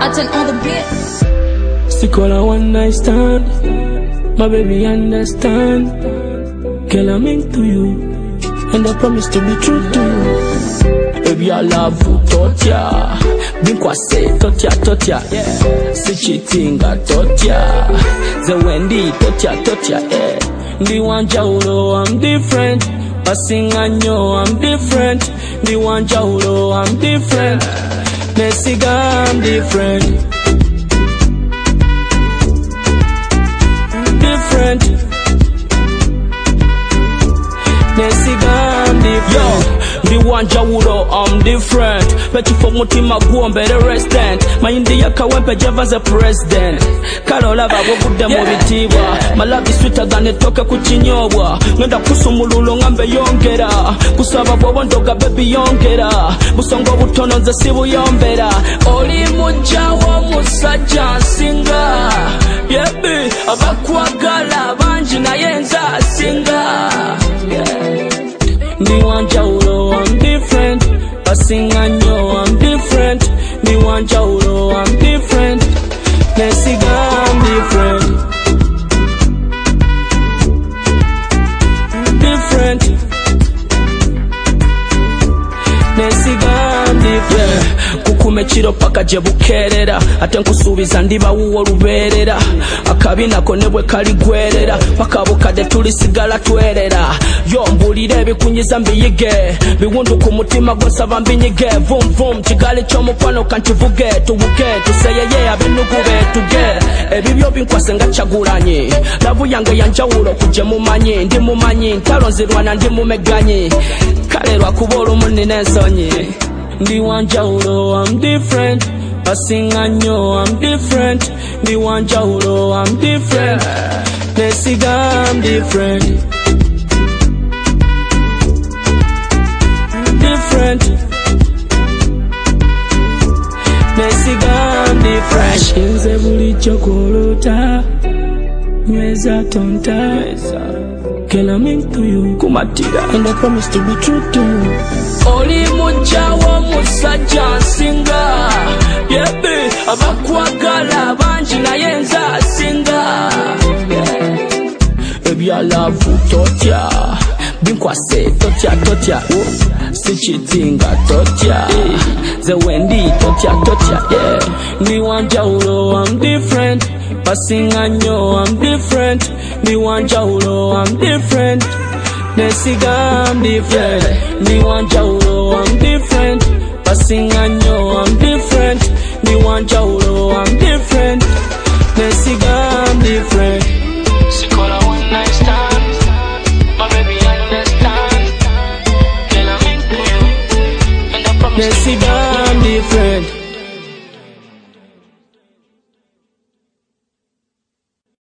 Latin on the beat. Stick on a one night stand. My baby understand. Girl, I'm into you. And I promise to be true to you. Baby, I love you, Totia. Binkwa say, Totia, Totia. Yeah. Si cheating, I Totia. The Wendy, Totia, Totia. Yeah. Ndi wanja ulo, I'm different. Basinga nyo, I'm different. Ndi wanja ulo, I'm different. Messy gone different. Different. Messy gone different. Yo. viwanja wulo I'm different petifo mutima gwombe the resident mayindi kawempe jeva ze president kale olaba bwogudde mu bitiibwa malabi swita ganetoke ku kinyobwa ngenda kusumululo nga mbeyongera kusaba bwobo ndoga bebi yongera Busongo butono nze sibuyombera Oli mujjawo musajja nsinga Yebi abakwagala bangi naye nze asinga. Ndi wanja ulo, I'm different. Basinga nyo, I'm different. Ndi wanja ulo, I'm different. Nesiga, I'm different. Different. Nesiga, I'm different. kukume kiro paka gye bukeerera ate nkusuubiza ndibawuwo lubeerera. Akabi nako ne bwe kaligwerera paka bukadde tulisigala twerera. Yo mbuulira ebikunyiza mbiyige. Biwundu ku mutima gwonsaba mbinyige. Vumvum kigali ky'omukwano kankivuge tuwuge tuseyeye abinugu betuge ebibyo binkwase nga kyagulanyi labu yange yanjawulo kugye mumanyi. Ndi mumanyi ntalo nzirwana ndi mumeganyi. Kale lwakuba olumu nina ensonyi Ndi wanja ulo, I'm different. Basinga nyo, I'm different. Ndi wanja ulo, I'm different. Nesiga, I'm different. Different. Nesiga, I'm different. Nze bulijjo kolota. Nyweza tonta. Girl, mean to you. Kumatira. And I promise to be true to you. Oli mujjawo musajja nsinga Yebe abakwagala bangi naye nze asinga Ebyalavu totya binkwase totya totya Totia, kitinga totya ze wendi totya totya yeah. Uro, I'm different basinga nnyo I'm different ndi wanjawulo I'm different Nesiga, I'm different. Ni wanja ulo, I'm different. Basinga nyo, I'm different. Ni wanja ulo, I'm different. Nesiga, I'm different. Sikola one night stand. My baby understand. Girl, I'm. And Nesiga, I'm different.